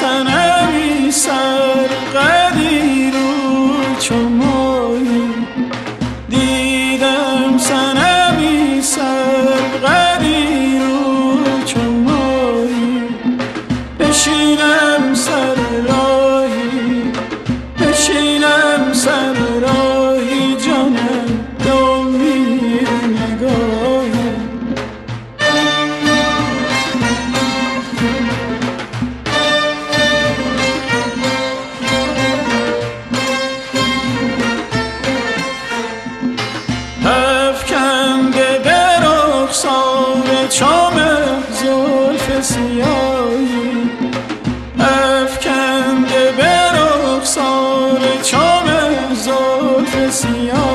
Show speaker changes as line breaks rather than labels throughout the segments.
سنمی سر قدیر و چمون. چام زلف سیاهی. افکنده به رخسار چام زلف سیاهی.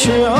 should